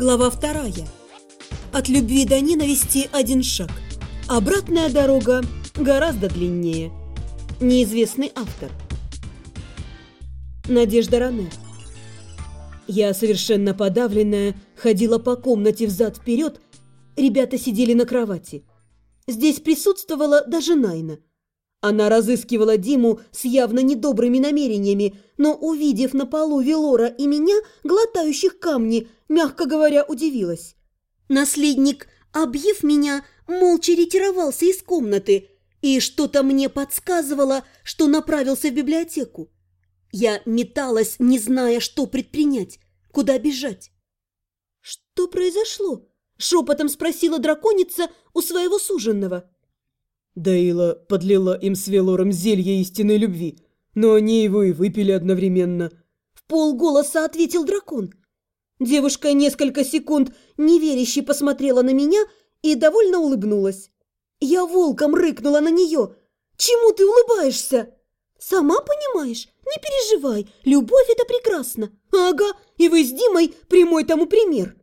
Глава вторая. От любви до ненависти один шаг. Обратная дорога гораздо длиннее. Неизвестный автор. Надежда Ранер. Я, совершенно подавленная, ходила по комнате взад-вперед. Ребята сидели на кровати. Здесь присутствовала даже Найна. Она разыскивала Диму с явно недобрыми намерениями, но, увидев на полу Велора и меня, глотающих камни, мягко говоря, удивилась. Наследник, объев меня, молча ретировался из комнаты и что-то мне подсказывало, что направился в библиотеку. Я металась, не зная, что предпринять, куда бежать. «Что произошло?» – шепотом спросила драконица у своего суженного. Даила подлила им с Велором зелье истинной любви, но они его и выпили одновременно. В полголоса ответил дракон. Девушка несколько секунд неверяще посмотрела на меня и довольно улыбнулась. Я волком рыкнула на нее. «Чему ты улыбаешься?» «Сама понимаешь? Не переживай, любовь – это прекрасно. Ага, и вы с Димой прямой тому пример».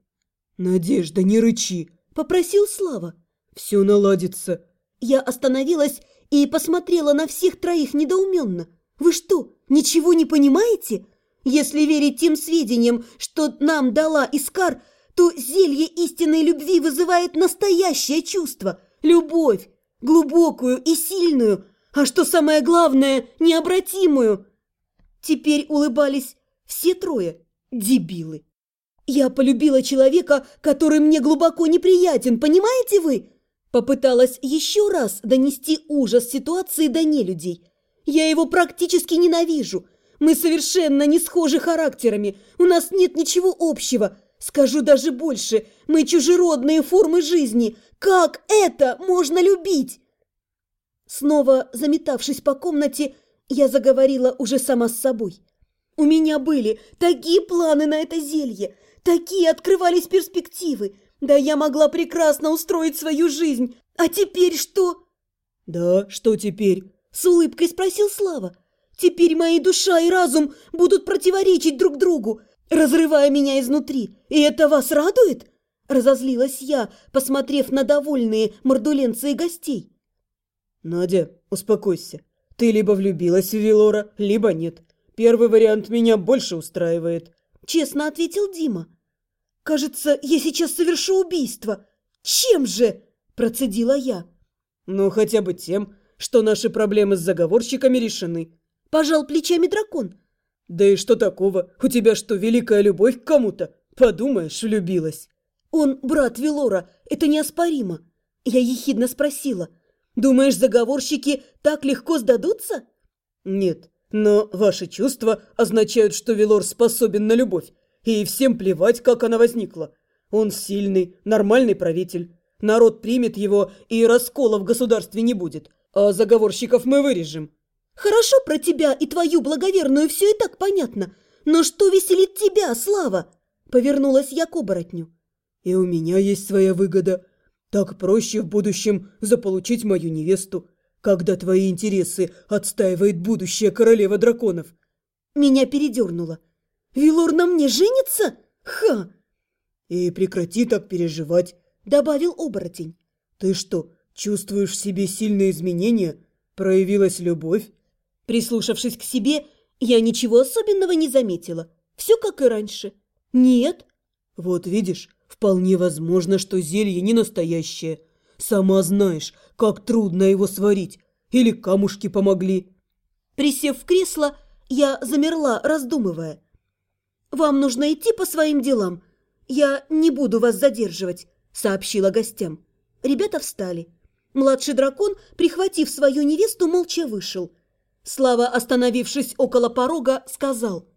«Надежда, не рычи», – попросил Слава. «Все наладится». Я остановилась и посмотрела на всех троих недоуменно. «Вы что, ничего не понимаете? Если верить тем сведениям, что нам дала Искар, то зелье истинной любви вызывает настоящее чувство – любовь, глубокую и сильную, а что самое главное – необратимую». Теперь улыбались все трое – дебилы. «Я полюбила человека, который мне глубоко неприятен, понимаете вы?» Попыталась еще раз донести ужас ситуации до нелюдей. Я его практически ненавижу. Мы совершенно не схожи характерами. У нас нет ничего общего. Скажу даже больше. Мы чужеродные формы жизни. Как это можно любить? Снова заметавшись по комнате, я заговорила уже сама с собой. У меня были такие планы на это зелье, такие открывались перспективы. Да я могла прекрасно устроить свою жизнь. А теперь что? Да, что теперь? С улыбкой спросил Слава. Теперь мои душа и разум будут противоречить друг другу, разрывая меня изнутри. И это вас радует? Разозлилась я, посмотрев на довольные мордуленции гостей. Надя, успокойся. Ты либо влюбилась в Вилора, либо нет. Первый вариант меня больше устраивает. Честно ответил Дима. «Кажется, я сейчас совершу убийство. Чем же?» – процедила я. «Ну, хотя бы тем, что наши проблемы с заговорщиками решены». Пожал плечами дракон. «Да и что такого? У тебя что, великая любовь к кому-то? Подумаешь, влюбилась». «Он брат Велора, это неоспоримо». Я ехидно спросила. «Думаешь, заговорщики так легко сдадутся?» «Нет, но ваши чувства означают, что Велор способен на любовь, и всем плевать, как она возникла. Он сильный, нормальный правитель. Народ примет его, и раскола в государстве не будет. А заговорщиков мы вырежем. Хорошо про тебя и твою благоверную все и так понятно. Но что веселит тебя, Слава? Повернулась я к оборотню. И у меня есть своя выгода. Так проще в будущем заполучить мою невесту, когда твои интересы отстаивает будущая королева драконов. Меня передернуло. Вилор на мне женится? Ха!» «И прекрати так переживать», — добавил оборотень. «Ты что, чувствуешь в себе сильные изменения? Проявилась любовь?» Прислушавшись к себе, я ничего особенного не заметила. Все как и раньше. «Нет». «Вот видишь, вполне возможно, что зелье не настоящее. Сама знаешь, как трудно его сварить. Или камушки помогли». Присев в кресло, я замерла, раздумывая. «Вам нужно идти по своим делам. Я не буду вас задерживать», – сообщила гостям. Ребята встали. Младший дракон, прихватив свою невесту, молча вышел. Слава, остановившись около порога, сказал.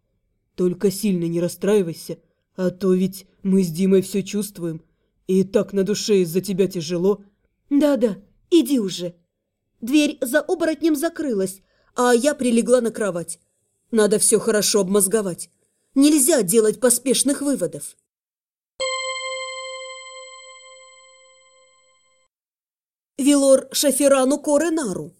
«Только сильно не расстраивайся, а то ведь мы с Димой все чувствуем. И так на душе из-за тебя тяжело». «Да-да, иди уже». Дверь за оборотнем закрылась, а я прилегла на кровать. Надо все хорошо обмозговать. Нельзя делать поспешных выводов. Вилор Шафирану Коренару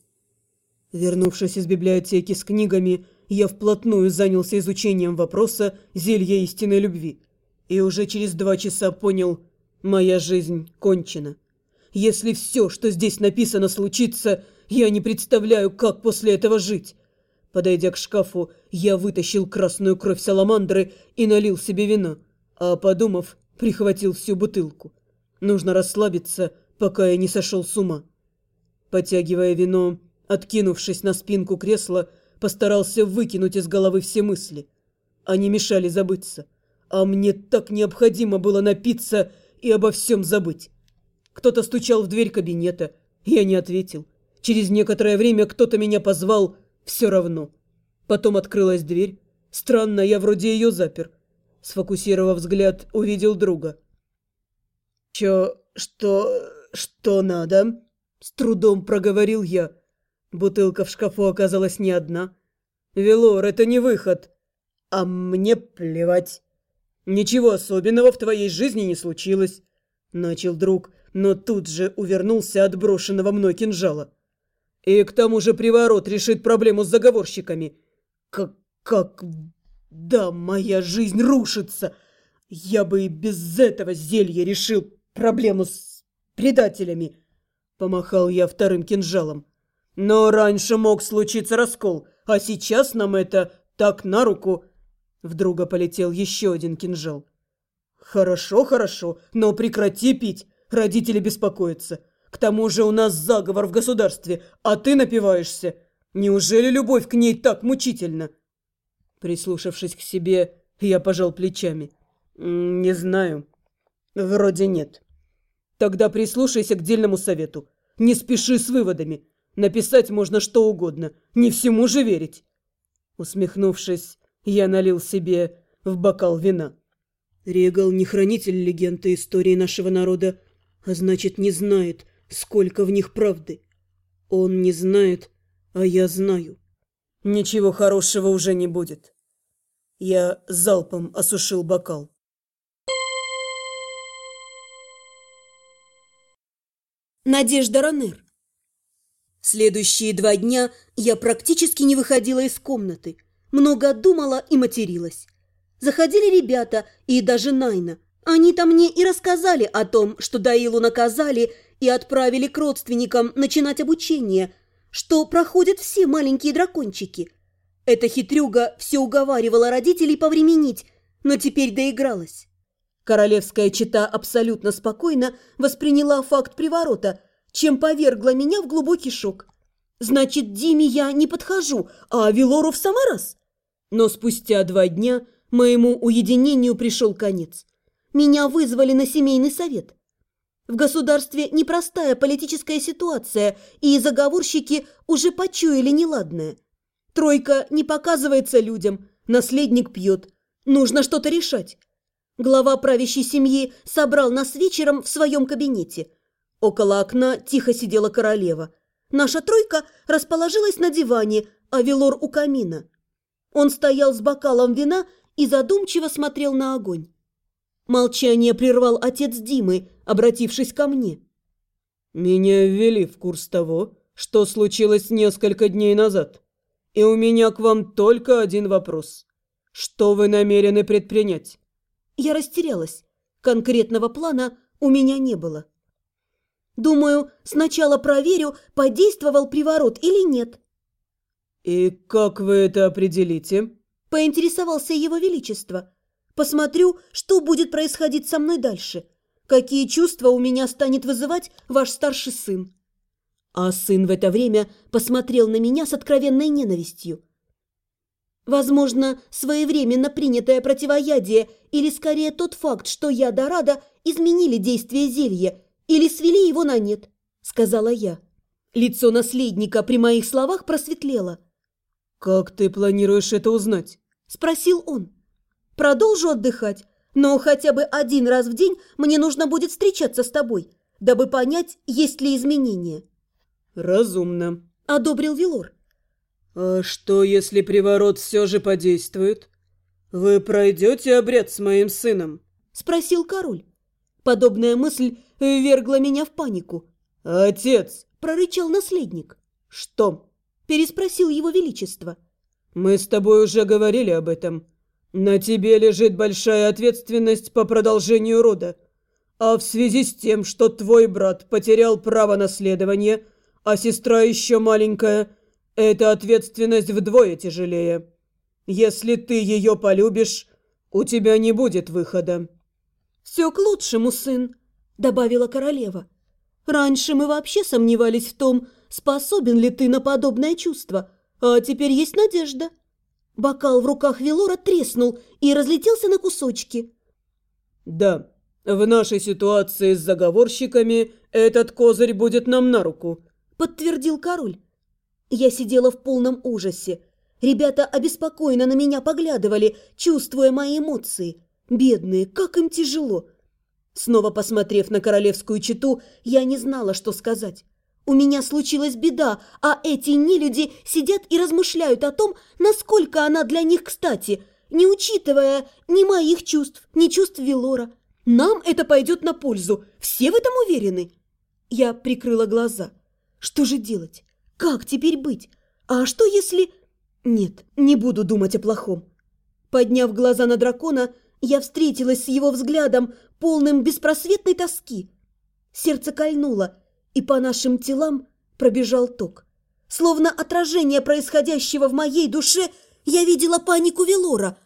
Вернувшись из библиотеки с книгами, я вплотную занялся изучением вопроса зелья истинной любви. И уже через два часа понял, моя жизнь кончена. Если все, что здесь написано, случится, я не представляю, как после этого жить. Подойдя к шкафу, я вытащил красную кровь саламандры и налил себе вина, а, подумав, прихватил всю бутылку. Нужно расслабиться, пока я не сошел с ума. Потягивая вино, откинувшись на спинку кресла, постарался выкинуть из головы все мысли. Они мешали забыться, а мне так необходимо было напиться и обо всем забыть. Кто-то стучал в дверь кабинета, я не ответил. Через некоторое время кто-то меня позвал, все равно. Потом открылась дверь. Странно, я вроде ее запер. Сфокусировав взгляд, увидел друга. «Чё, что, что надо?» С трудом проговорил я. Бутылка в шкафу оказалась не одна. «Велор, это не выход!» «А мне плевать!» «Ничего особенного в твоей жизни не случилось!» Начал друг, но тут же увернулся от брошенного мной кинжала. «И к тому же приворот решит проблему с заговорщиками!» «Как... как... да, моя жизнь рушится! Я бы и без этого зелья решил проблему с предателями!» Помахал я вторым кинжалом. «Но раньше мог случиться раскол, а сейчас нам это так на руку!» В друга полетел еще один кинжал. «Хорошо, хорошо, но прекрати пить, родители беспокоятся. К тому же у нас заговор в государстве, а ты напиваешься. Неужели любовь к ней так мучительна?» Прислушавшись к себе, я пожал плечами. «Не знаю. Вроде нет». Тогда прислушайся к дельному совету. Не спеши с выводами. Написать можно что угодно. Не всему же верить. Усмехнувшись, я налил себе в бокал вина. Регал не хранитель легенды истории нашего народа, а значит, не знает, сколько в них правды. Он не знает, а я знаю. Ничего хорошего уже не будет. Я залпом осушил бокал. Надежда Ранер. Следующие два дня я практически не выходила из комнаты. Много думала и материлась. Заходили ребята и даже Найна. Они-то мне и рассказали о том, что Даилу наказали и отправили к родственникам начинать обучение, что проходят все маленькие дракончики. Эта хитрюга все уговаривала родителей повременить, но теперь доигралась. Королевская чита абсолютно спокойно восприняла факт приворота, чем повергла меня в глубокий шок. Значит, Диме я не подхожу, а Вилору в самый раз. Но спустя два дня моему уединению пришел конец. Меня вызвали на семейный совет. В государстве непростая политическая ситуация, и заговорщики уже почуяли неладное. Тройка не показывается людям, наследник пьет. Нужно что-то решать. Глава правящей семьи собрал нас вечером в своем кабинете. Около окна тихо сидела королева. Наша тройка расположилась на диване, а Велор у камина. Он стоял с бокалом вина и задумчиво смотрел на огонь. Молчание прервал отец Димы, обратившись ко мне. «Меня ввели в курс того, что случилось несколько дней назад. И у меня к вам только один вопрос. Что вы намерены предпринять?» Я растерялась. Конкретного плана у меня не было. Думаю, сначала проверю, подействовал приворот или нет. «И как вы это определите?» – поинтересовался его величество. «Посмотрю, что будет происходить со мной дальше. Какие чувства у меня станет вызывать ваш старший сын?» А сын в это время посмотрел на меня с откровенной ненавистью. Возможно, своевременно принятое противоядие или скорее тот факт, что я Дорадо изменили действие зелья или свели его на нет, сказала я. Лицо наследника при моих словах просветлело. «Как ты планируешь это узнать?» – спросил он. «Продолжу отдыхать, но хотя бы один раз в день мне нужно будет встречаться с тобой, дабы понять, есть ли изменения». «Разумно», – одобрил Вилор. «А что, если приворот все же подействует? Вы пройдете обряд с моим сыном?» – спросил король. Подобная мысль ввергла меня в панику. «Отец!» – прорычал наследник. «Что?» – переспросил его величество. «Мы с тобой уже говорили об этом. На тебе лежит большая ответственность по продолжению рода. А в связи с тем, что твой брат потерял право наследования, а сестра еще маленькая, эта ответственность вдвое тяжелее. Если ты ее полюбишь, у тебя не будет выхода». «Все к лучшему, сын», — добавила королева. «Раньше мы вообще сомневались в том, способен ли ты на подобное чувство, а теперь есть надежда». Бокал в руках Велора треснул и разлетелся на кусочки. «Да, в нашей ситуации с заговорщиками этот козырь будет нам на руку», — подтвердил король. Я сидела в полном ужасе. Ребята обеспокоенно на меня поглядывали, чувствуя мои эмоции. Бедные, как им тяжело. Снова посмотрев на королевскую чету, я не знала, что сказать. У меня случилась беда, а эти нелюди сидят и размышляют о том, насколько она для них кстати, не учитывая ни моих чувств, ни чувств Велора. Нам это пойдет на пользу, все в этом уверены. Я прикрыла глаза. Что же делать? Как теперь быть? А что если... Нет, не буду думать о плохом. Подняв глаза на дракона, я встретилась с его взглядом, полным беспросветной тоски. Сердце кольнуло, и по нашим телам пробежал ток. Словно отражение происходящего в моей душе, я видела панику Велора.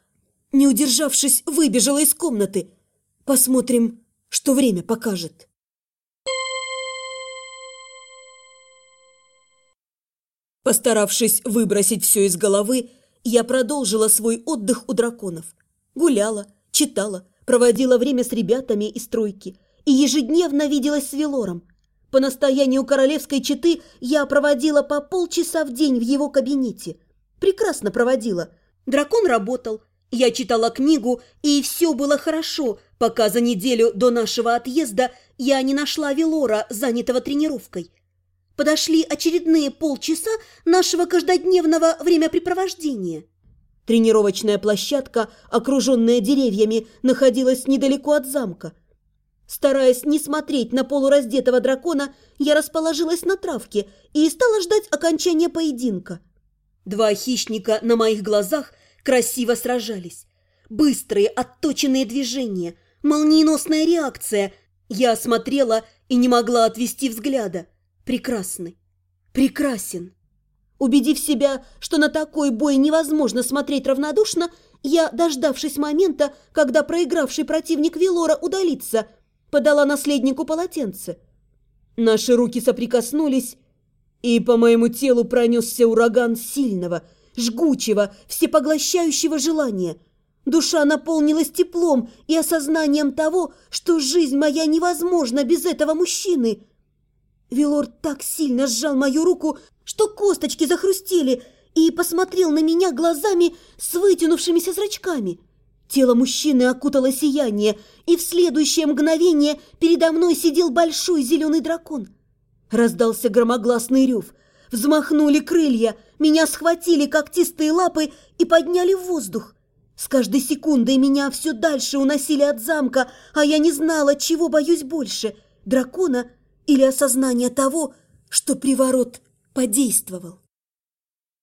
Не удержавшись, выбежала из комнаты. Посмотрим, что время покажет. Постаравшись выбросить все из головы, я продолжила свой отдых у драконов. Гуляла, читала, проводила время с ребятами из стройки и ежедневно виделась с Велором. По настоянию королевской четы я проводила по полчаса в день в его кабинете. Прекрасно проводила. Дракон работал, я читала книгу, и все было хорошо, пока за неделю до нашего отъезда я не нашла Велора, занятого тренировкой. Подошли очередные полчаса нашего каждодневного времяпрепровождения. Тренировочная площадка, окруженная деревьями, находилась недалеко от замка. Стараясь не смотреть на полураздетого дракона, я расположилась на травке и стала ждать окончания поединка. Два хищника на моих глазах красиво сражались. Быстрые, отточенные движения, молниеносная реакция. Я смотрела и не могла отвести взгляда прекрасны, прекрасен. Убедив себя, что на такой бой невозможно смотреть равнодушно, я, дождавшись момента, когда проигравший противник Велора удалится, подала наследнику полотенце. Наши руки соприкоснулись, и по моему телу пронесся ураган сильного, жгучего, всепоглощающего желания. Душа наполнилась теплом и осознанием того, что жизнь моя невозможна без этого мужчины – Велор так сильно сжал мою руку, что косточки захрустели, и посмотрел на меня глазами с вытянувшимися зрачками. Тело мужчины окутало сияние, и в следующее мгновение передо мной сидел большой зеленый дракон. Раздался громогласный рев. Взмахнули крылья, меня схватили когтистые лапы и подняли в воздух. С каждой секундой меня все дальше уносили от замка, а я не знала, чего боюсь больше – дракона – или осознание того, что приворот подействовал.